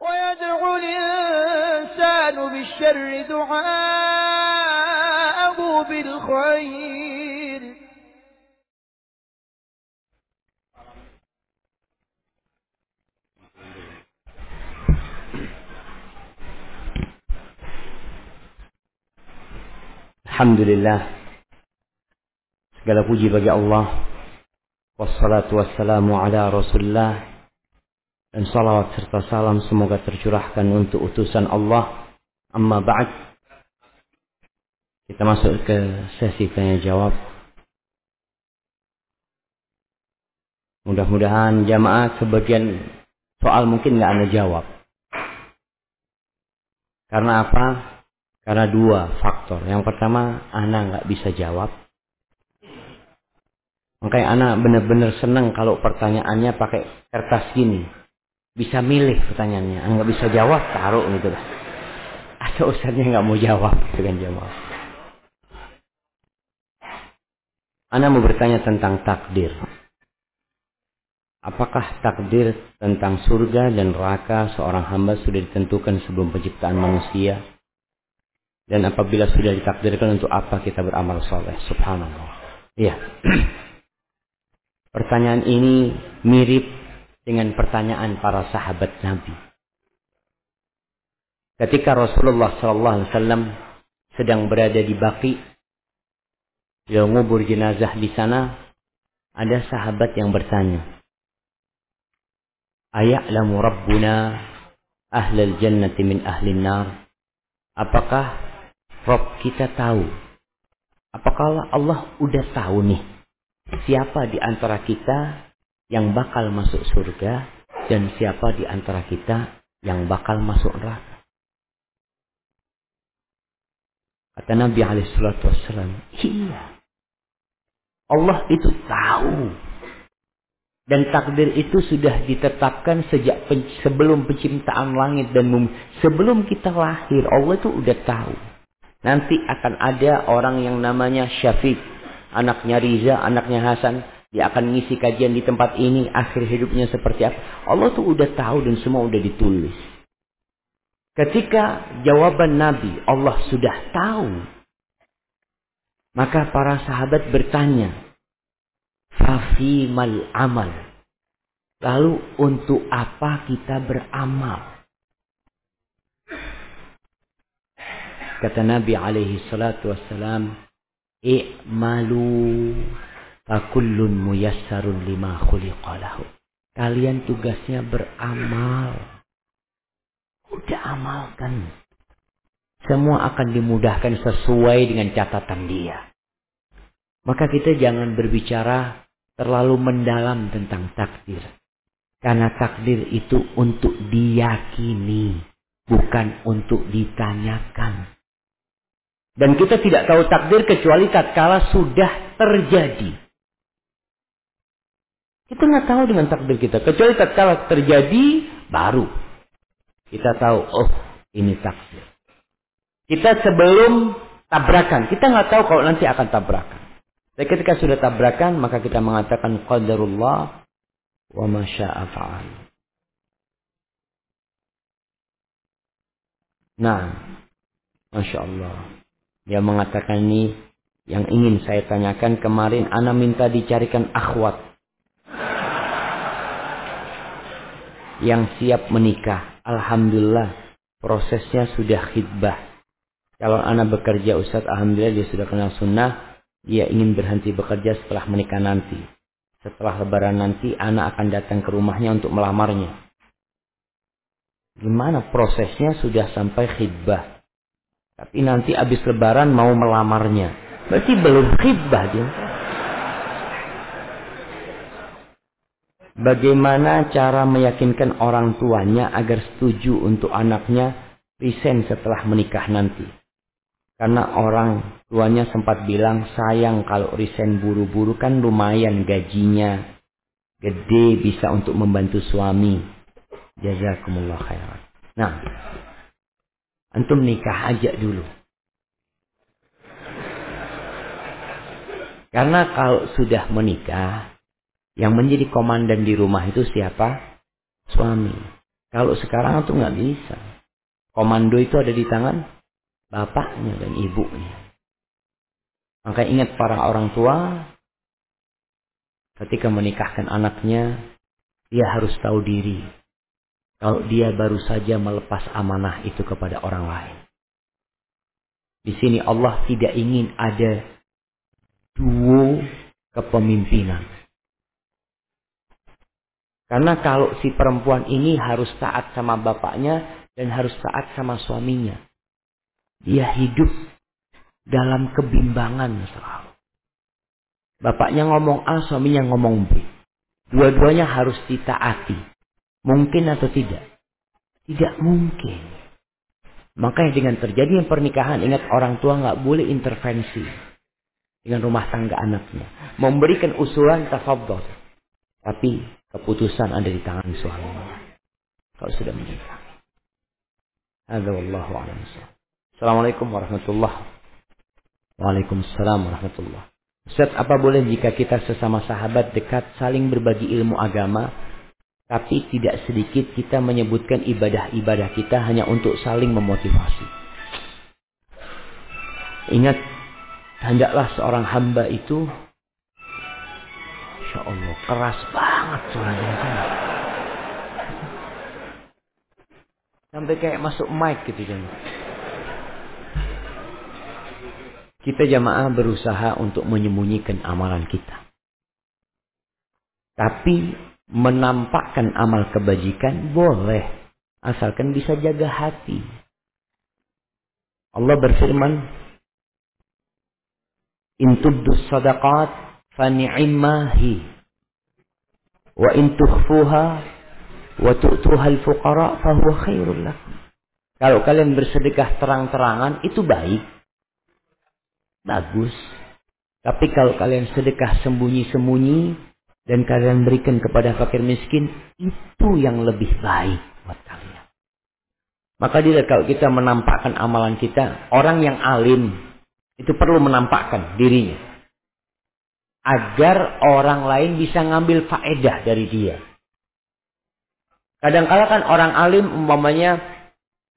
ويدعو الإنسان بالشر دعاءه بالخير Alhamdulillah Segala puji bagi Allah Wassalatu wassalamu ala rasulullah Dan salawat serta salam semoga tercurahkan untuk utusan Allah Amma ba'd Kita masuk ke sesi tanya jawab Mudah-mudahan jamaah sebagian soal mungkin nggak anda jawab Karena apa? Karena dua faktor. Yang pertama, anak nggak bisa jawab. Makanya anak benar-benar senang kalau pertanyaannya pakai kertas gini. Bisa milih pertanyaannya. Nggak bisa jawab, taruh gitu lah. Atau ustaznya nggak mau jawab dengan jawab. Anak mau bertanya tentang takdir. Apakah takdir tentang surga dan neraka seorang hamba sudah ditentukan sebelum penciptaan manusia? Dan apabila sudah ditakdirkan untuk apa kita beramal soleh. Subhanallah. Iya. Pertanyaan ini mirip dengan pertanyaan para sahabat Nabi. Ketika Rasulullah SAW sedang berada di Baki, di ngubur jenazah di sana, ada sahabat yang bertanya, Aya'lamu Rabbuna ahlal jannati min ahlin nar. Apakah Rob kita tahu. Apakah Allah udah tahu nih siapa di antara kita yang bakal masuk surga dan siapa di antara kita yang bakal masuk neraka? Kata Nabi Alaihissalam, iya. Allah itu tahu. Dan takdir itu sudah ditetapkan sejak sebelum penciptaan langit dan bumi. Sebelum kita lahir, Allah itu udah tahu. Nanti akan ada orang yang namanya Syafiq. Anaknya Riza, anaknya Hasan. Dia akan ngisi kajian di tempat ini. Akhir hidupnya seperti apa. Allah tuh udah tahu dan semua udah ditulis. Ketika jawaban Nabi Allah sudah tahu. Maka para sahabat bertanya. Fafimal amal. Lalu untuk apa kita beramal? Kata Nabi alaihi salatu wassalam, "I'malu fakullun muyassarun lima khuliqalahu." Kalian tugasnya beramal. Udah amalkan. Semua akan dimudahkan sesuai dengan catatan dia. Maka kita jangan berbicara terlalu mendalam tentang takdir. Karena takdir itu untuk diyakini, bukan untuk ditanyakan. Dan kita tidak tahu takdir kecuali tatkala sudah terjadi. Kita nggak tahu dengan takdir kita. Kecuali tatkala terjadi, baru kita tahu, oh ini takdir. Kita sebelum tabrakan, kita nggak tahu kalau nanti akan tabrakan. Tapi ketika sudah tabrakan, maka kita mengatakan qadarullah wa masya'a fa'al. Nah, Masya Allah. Dia mengatakan ini yang ingin saya tanyakan kemarin. Ana minta dicarikan akhwat. Yang siap menikah. Alhamdulillah. Prosesnya sudah khidbah. Kalau anak bekerja Ustaz, Alhamdulillah dia sudah kenal sunnah. Dia ingin berhenti bekerja setelah menikah nanti. Setelah lebaran nanti, anak akan datang ke rumahnya untuk melamarnya. Gimana prosesnya sudah sampai khidbah. Tapi nanti habis lebaran mau melamarnya. Berarti belum khidbah dia. Bagaimana cara meyakinkan orang tuanya agar setuju untuk anaknya resign setelah menikah nanti? Karena orang tuanya sempat bilang sayang kalau resign buru-buru kan lumayan gajinya. Gede bisa untuk membantu suami. Jazakumullah khairan. Nah, Antum nikah aja dulu. Karena kalau sudah menikah, yang menjadi komandan di rumah itu siapa? Suami. Kalau sekarang tuh nggak bisa. Komando itu ada di tangan bapaknya dan ibunya. Maka ingat para orang tua ketika menikahkan anaknya, dia harus tahu diri. Kalau dia baru saja melepas amanah itu kepada orang lain. Di sini Allah tidak ingin ada duo kepemimpinan. Karena kalau si perempuan ini harus taat sama bapaknya dan harus taat sama suaminya. Dia hidup dalam kebimbangan selalu. Bapaknya ngomong A, suaminya ngomong B. Dua-duanya harus ditaati. Mungkin atau tidak? Tidak mungkin. Makanya dengan terjadinya pernikahan, ingat orang tua nggak boleh intervensi dengan rumah tangga anaknya. Memberikan usulan tafadhol. Tapi keputusan ada di tangan suaminya. Kalau sudah menikah. Hadza wallahu a'lam. Assalamualaikum warahmatullahi Waalaikumsalam warahmatullah. Ustaz, apa boleh jika kita sesama sahabat dekat saling berbagi ilmu agama, tapi tidak sedikit kita menyebutkan ibadah-ibadah kita hanya untuk saling memotivasi. Ingat, hendaklah seorang hamba itu, Insya Allah, keras banget suaranya. Sampai kayak masuk mic gitu jangan. Kita jamaah berusaha untuk menyembunyikan amalan kita. Tapi menampakkan amal kebajikan boleh. Asalkan bisa jaga hati. Allah berfirman, Intubdus sadaqat Wa intukhfuha wa tu'tuha al-fuqara fahuwa khairul lakum. Kalau kalian bersedekah terang-terangan itu baik bagus. Tapi kalau kalian sedekah sembunyi-sembunyi dan kalian berikan kepada fakir miskin, itu yang lebih baik buat kalian. Maka dilihat kalau kita menampakkan amalan kita, orang yang alim itu perlu menampakkan dirinya. Agar orang lain bisa ngambil faedah dari dia. Kadang-kala kan orang alim umpamanya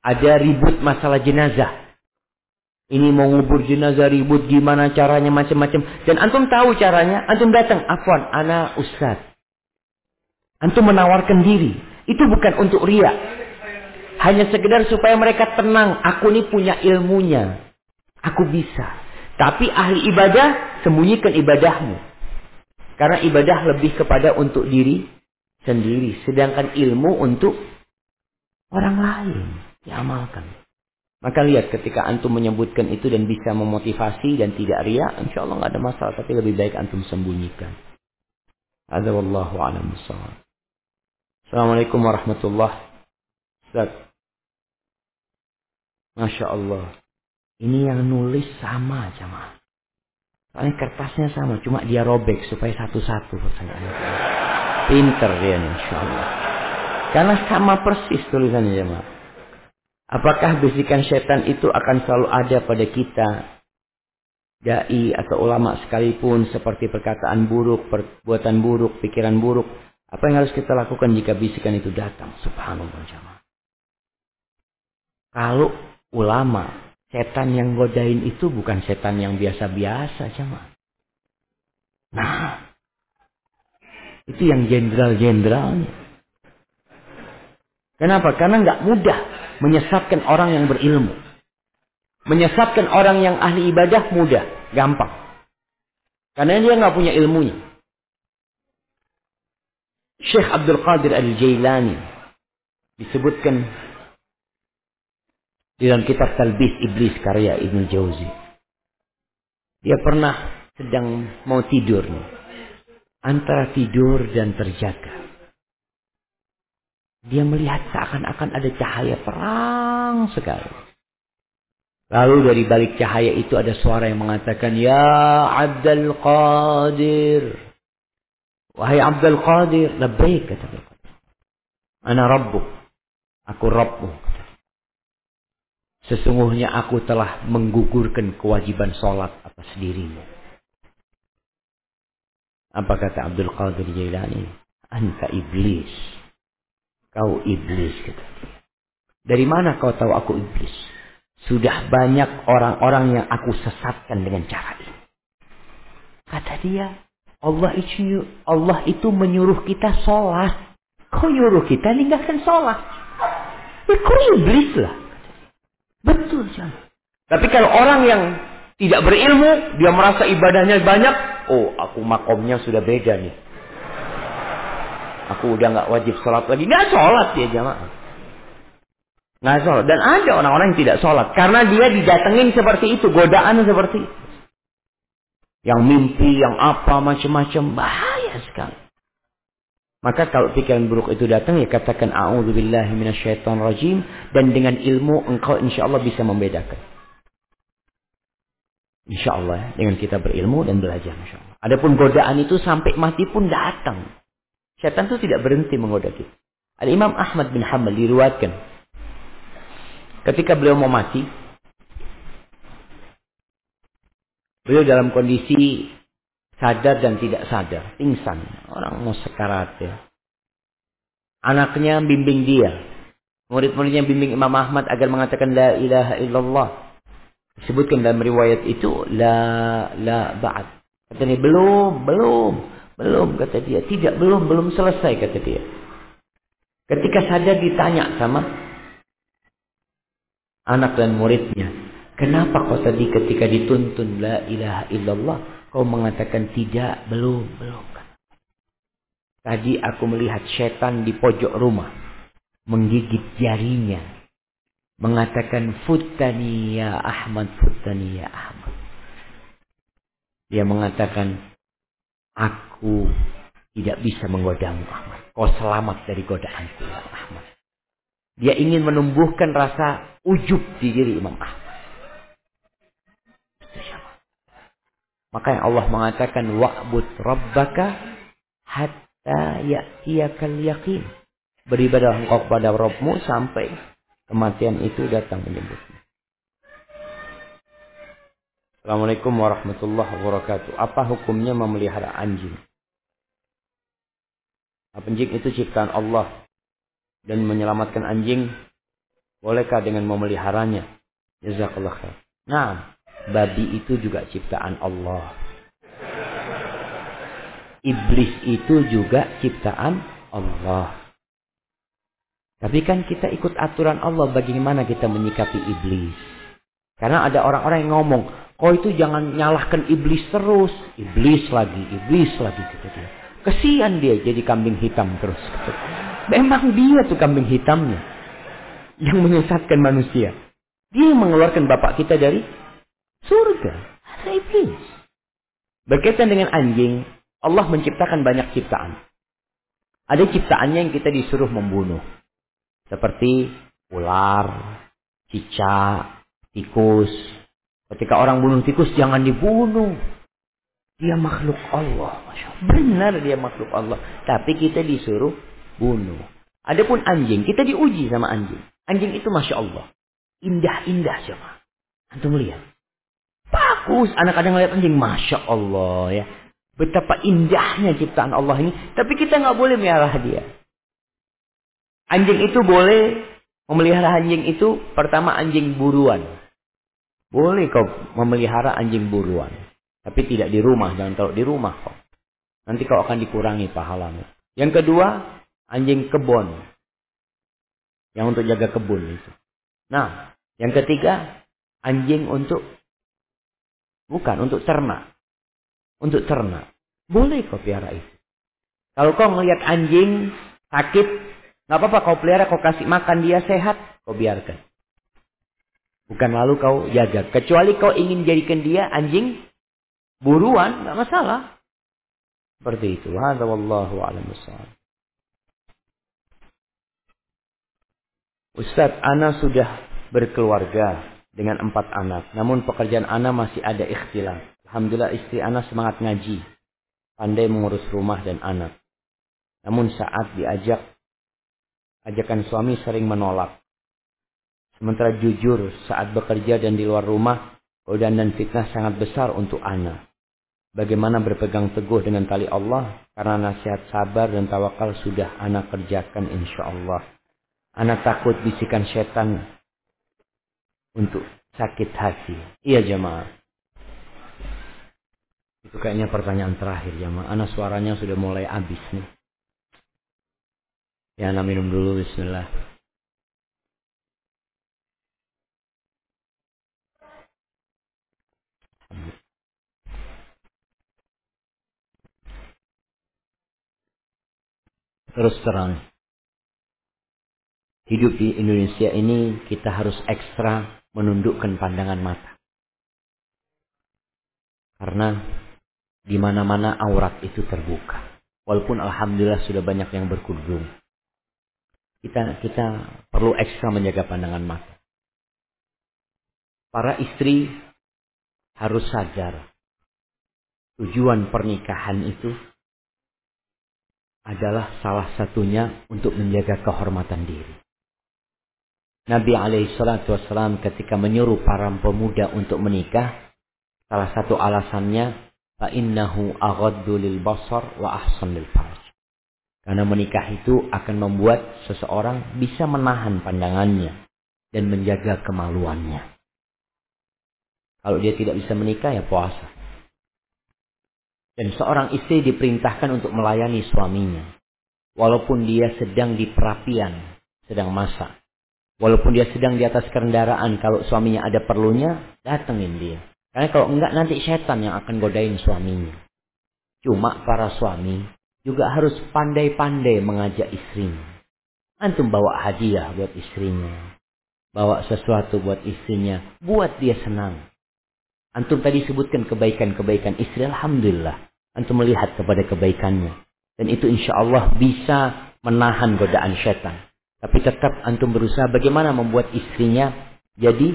ada ribut masalah jenazah. Ini mau ngubur jenazah ribut gimana caranya macam-macam. Dan antum tahu caranya, antum datang, afwan, ana ustaz. Antum menawarkan diri. Itu bukan untuk ria. Hanya sekedar supaya mereka tenang. Aku ini punya ilmunya. Aku bisa. Tapi ahli ibadah, sembunyikan ibadahmu. Karena ibadah lebih kepada untuk diri sendiri. Sedangkan ilmu untuk orang lain. Diamalkan. Maka lihat ketika antum menyebutkan itu dan bisa memotivasi dan tidak ria, insya Allah nggak ada masalah. Tapi lebih baik antum sembunyikan. Ada a'lam Assalamualaikum warahmatullahi wabarakatuh. Masya Allah. Ini yang nulis sama jamaah. Soalnya kertasnya sama, cuma dia robek supaya satu-satu. Pinter dia nih, insya Allah. Karena sama persis tulisannya jamaah. Apakah bisikan setan itu akan selalu ada pada kita? Dai atau ulama sekalipun seperti perkataan buruk, perbuatan buruk, pikiran buruk. Apa yang harus kita lakukan jika bisikan itu datang? Subhanallah. Kalau ulama, setan yang godain itu bukan setan yang biasa-biasa jamaah. Nah, itu yang jenderal-jenderalnya. Kenapa? Karena nggak mudah menyesatkan orang yang berilmu. Menyesatkan orang yang ahli ibadah mudah, gampang. Karena dia nggak punya ilmunya. Syekh Abdul Qadir Al-Jailani disebutkan di dalam kitab Talbis Iblis karya Ibn Jauzi. Dia pernah sedang mau tidur nih. Antara tidur dan terjaga. Dia melihat seakan-akan ada cahaya terang sekali. Lalu dari balik cahaya itu ada suara yang mengatakan, Ya Abdul Qadir. Wahai Abdul Qadir. Lebih kata Abdul Qadir. Ana Rabbuk. Aku Rabbu. Sesungguhnya aku telah menggugurkan kewajiban sholat atas dirimu. Apa kata Abdul Qadir Jailani? Anta iblis. Kau iblis kata dia. Dari mana kau tahu aku iblis? Sudah banyak orang-orang yang aku sesatkan dengan cara ini. Kata dia, Allah itu, Allah itu menyuruh kita sholat. Kau nyuruh kita ninggalkan sholat. Ya kau iblis lah. Betul jangan. Tapi kalau orang yang tidak berilmu, dia merasa ibadahnya banyak. Oh, aku makomnya sudah beda nih. Aku udah nggak wajib sholat lagi. Nggak sholat dia jamaah. Nggak sholat. Dan ada orang-orang yang tidak sholat. Karena dia didatengin seperti itu. Godaan seperti itu. Yang mimpi, yang apa, macam-macam. Bahaya sekali. Maka kalau pikiran buruk itu datang, ya katakan A'udzubillahi rajim Dan dengan ilmu engkau insya Allah bisa membedakan. Insya Allah ya, dengan kita berilmu dan belajar. Insya Allah. Adapun godaan itu sampai mati pun datang. Setan itu tidak berhenti menggoda kita. Al-Imam Ahmad bin Hanbal diriwayatkan. Ketika beliau mau mati, beliau dalam kondisi sadar dan tidak sadar, pingsan. Orang mau sekarat ya. Anaknya bimbing dia. Murid-muridnya bimbing Imam Ahmad agar mengatakan la ilaha illallah. Disebutkan dalam riwayat itu la la ba'd. Kata dia belum, belum, belum kata dia. Tidak, belum, belum selesai kata dia. Ketika sadar ditanya sama anak dan muridnya, kenapa kau tadi ketika dituntun la ilaha illallah kau mengatakan tidak, belum, belum. Tadi aku melihat setan di pojok rumah menggigit jarinya mengatakan futani ya Ahmad, futani ya Ahmad. Dia mengatakan aku tidak bisa menggodamu Ahmad. Kau selamat dari godaanku ya Ahmad. Dia ingin menumbuhkan rasa ujub di diri Imam Ahmad. Maka yang Allah mengatakan wa'bud rabbaka hatta ya'tiyakal yakin. Beribadah engkau kepada Rabbmu sampai kematian itu datang menyebutnya. Assalamualaikum warahmatullahi wabarakatuh. Apa hukumnya memelihara anjing? Anjing itu ciptaan Allah dan menyelamatkan anjing bolehkah dengan memeliharanya? Jazakallah khair. Nah, babi itu juga ciptaan Allah. Iblis itu juga ciptaan Allah. Tapi kan kita ikut aturan Allah bagaimana kita menyikapi iblis. Karena ada orang-orang yang ngomong, kau itu jangan nyalahkan iblis terus. Iblis lagi, iblis lagi. Gitu dia. Kesian dia jadi kambing hitam terus. Gitu. Memang dia tuh kambing hitamnya. Yang menyesatkan manusia. Dia mengeluarkan bapak kita dari surga. Ada iblis. Berkaitan dengan anjing, Allah menciptakan banyak ciptaan. Ada ciptaannya yang kita disuruh membunuh. Seperti ular, cicak, tikus. Ketika orang bunuh tikus jangan dibunuh. Dia makhluk Allah. Benar dia makhluk Allah. Tapi kita disuruh bunuh. Adapun anjing, kita diuji sama anjing. Anjing itu Masya Allah. Indah-indah coba. Antum lihat. Bagus. Anak kadang lihat anjing. Masya Allah ya. Betapa indahnya ciptaan Allah ini. Tapi kita nggak boleh melihara dia. Anjing itu boleh memelihara anjing itu pertama anjing buruan. Boleh kau memelihara anjing buruan. Tapi tidak di rumah, jangan taruh di rumah kau. Nanti kau akan dikurangi pahalamu. Yang kedua, anjing kebun. Yang untuk jaga kebun itu. Nah, yang ketiga, anjing untuk bukan untuk ternak. Untuk ternak. Boleh kau piara itu. Kalau kau melihat anjing sakit Gak apa-apa kau pelihara, kau kasih makan dia sehat, kau biarkan. Bukan lalu kau jaga. Kecuali kau ingin jadikan dia anjing buruan, gak masalah. Seperti itu. Hadza wallahu a'lam Ustaz, Ana sudah berkeluarga dengan empat anak. Namun pekerjaan Ana masih ada ikhtilaf. Alhamdulillah istri Ana semangat ngaji. Pandai mengurus rumah dan anak. Namun saat diajak Ajakan suami sering menolak. Sementara jujur saat bekerja dan di luar rumah, godaan dan fitnah sangat besar untuk anak. Bagaimana berpegang teguh dengan tali Allah karena nasihat sabar dan tawakal sudah anak kerjakan insya Allah. Anak takut bisikan setan untuk sakit hati. Iya jemaah. Itu kayaknya pertanyaan terakhir jemaah. Anak suaranya sudah mulai habis nih. Ya, anak minum dulu bismillah. Terus terang. Hidup di Indonesia ini kita harus ekstra menundukkan pandangan mata. Karena di mana-mana aurat itu terbuka. Walaupun alhamdulillah sudah banyak yang berkudung. Kita kita perlu ekstra menjaga pandangan mata. Para istri harus sadar tujuan pernikahan itu adalah salah satunya untuk menjaga kehormatan diri. Nabi alaihissalatu wassalam ketika menyuruh para pemuda untuk menikah, salah satu alasannya, fa'innahu aghaddu lil basar wa ahsan lil faraj. Karena menikah itu akan membuat seseorang bisa menahan pandangannya dan menjaga kemaluannya. Kalau dia tidak bisa menikah ya puasa. Dan seorang istri diperintahkan untuk melayani suaminya. Walaupun dia sedang di perapian, sedang masak Walaupun dia sedang di atas kendaraan, kalau suaminya ada perlunya, datengin dia. Karena kalau enggak nanti setan yang akan godain suaminya. Cuma para suami juga harus pandai-pandai mengajak istrinya. Antum bawa hadiah buat istrinya. Bawa sesuatu buat istrinya. Buat dia senang. Antum tadi sebutkan kebaikan-kebaikan istri. Alhamdulillah. Antum melihat kepada kebaikannya. Dan itu insya Allah bisa menahan godaan setan. Tapi tetap antum berusaha bagaimana membuat istrinya jadi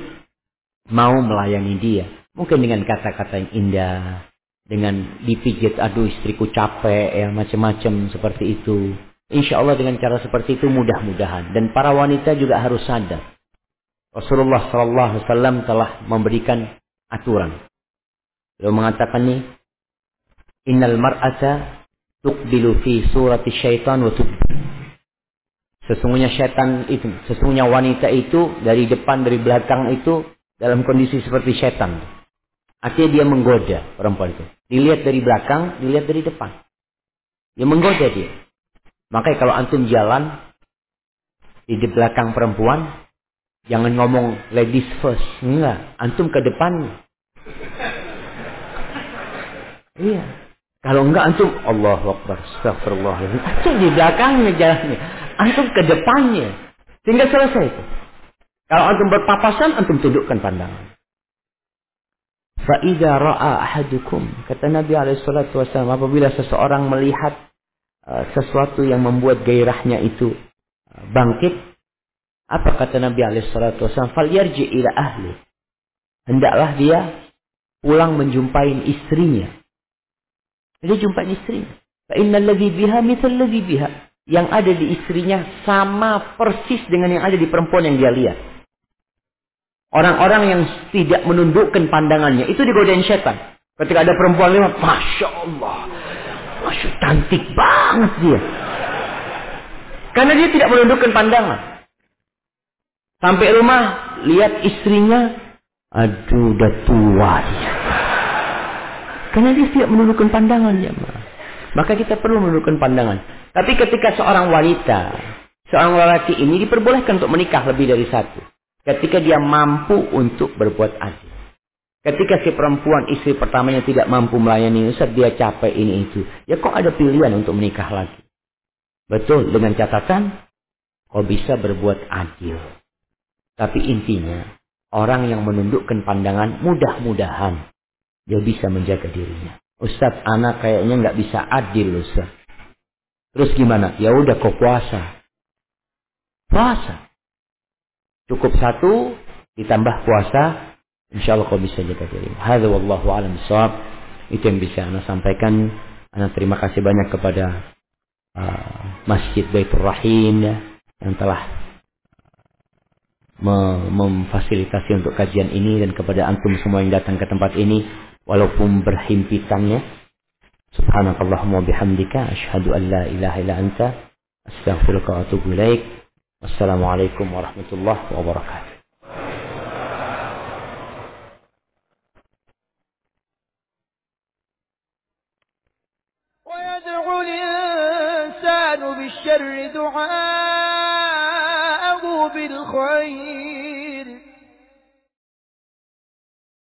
mau melayani dia. Mungkin dengan kata-kata yang indah. Dengan dipijit, aduh istriku capek, ya macam-macam seperti itu. Insya Allah dengan cara seperti itu mudah-mudahan. Dan para wanita juga harus sadar. Rasulullah SAW telah memberikan aturan. Beliau mengatakan nih, Innal mar'ata tuqbilu fi surati syaitan wa Sesungguhnya syaitan itu, sesungguhnya wanita itu dari depan, dari belakang itu dalam kondisi seperti syaitan. Artinya dia menggoda perempuan itu. Dilihat dari belakang, dilihat dari depan. Dia menggoda dia. Makanya kalau antum jalan di belakang perempuan, jangan ngomong ladies first. Enggak, antum ke depannya. Iya. Kalau enggak antum Allah Akbar, astagfirullah. Antum di belakangnya jalannya. Antum ke depannya. Sehingga selesai itu. Kalau antum berpapasan, antum tundukkan pandangan. Fa'idha ra'a ahadukum. Kata Nabi SAW, apabila seseorang melihat uh, sesuatu yang membuat gairahnya itu uh, bangkit. Apa kata Nabi SAW? Falyarji ila ahli. Hendaklah dia pulang menjumpai istrinya. Dia jumpa istrinya. Innal ladzi biha mithal ladzi biha. Yang ada di istrinya sama persis dengan yang ada di perempuan yang dia lihat. Orang-orang yang tidak menundukkan pandangannya itu digodain setan. Ketika ada perempuan lewat, masya Allah, masya cantik banget dia. Karena dia tidak menundukkan pandangan. Sampai rumah, lihat istrinya, aduh udah tua. Karena dia tidak menundukkan pandangan ya. Maka kita perlu menundukkan pandangan. Tapi ketika seorang wanita, seorang lelaki ini diperbolehkan untuk menikah lebih dari satu. Ketika dia mampu untuk berbuat adil. Ketika si perempuan istri pertamanya tidak mampu melayani Ustaz, dia capek ini itu. Ya kok ada pilihan untuk menikah lagi. Betul, dengan catatan, kau bisa berbuat adil. Tapi intinya, orang yang menundukkan pandangan mudah-mudahan dia bisa menjaga dirinya. Ustadz, anak kayaknya nggak bisa adil, Ustadz. Terus gimana? Ya udah kau puasa. Puasa. Cukup satu, ditambah puasa, insya Allah kau bisa jaga diri. Hadza wallahu alam sawab. Itu yang bisa Anda sampaikan. Anda terima kasih banyak kepada uh, Masjid Baitur Rahim ya, yang telah memfasilitasi untuk kajian ini dan kepada antum semua yang datang ke tempat ini walaupun berhimpitannya. سبحانك اللهم وبحمدك أشهد أن لا إله إلا أنت أستغفرك وأتوب إليك. والسلام عليكم ورحمة الله وبركاته. ويدعو الإنسان بالشر دعاءه بالخير.